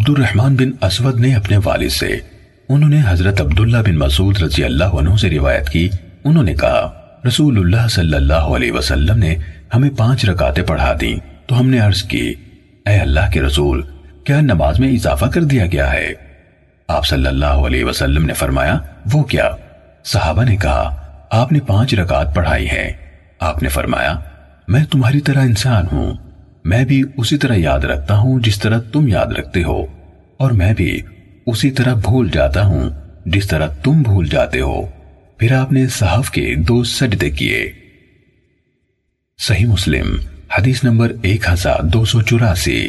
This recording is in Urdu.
عبد الرحمن بن اسود نے اپنے والد سے، انہوں نے حضرت عبداللہ بن مسعود رضی اللہ عنہ سے روایت کی۔ انہوں نے کہا رسول اللہ صلی اللہ علیہ وسلم نے ہمیں پانچ رکعتیں پڑھا دیں، تو ہم نے عرض کی، اے اللہ کے رسول، کیا نماز میں اضافہ کر دیا گیا ہے؟ آپ صلی اللہ علیہ وسلم نے فرمایا، وہ کیا؟ صحابہ نے کہا، آپ نے پانچ رکعت پڑھائی ہے آپ نے فرمایا، میں تمہاری طرح انسان ہوں۔ میں بھی اسی طرح یاد رکھتا ہوں جس طرح تم یاد رکھتے ہو، اور میں بھی اسی طرح بھول جاتا ہوں جس طرح تم بھول جاتے ہو۔ پھر آپ نے صحف کے دو سجدے کیے۔ صحیح مسلم، حدیث نمبر ایک ہزار دو سو چوراسی۔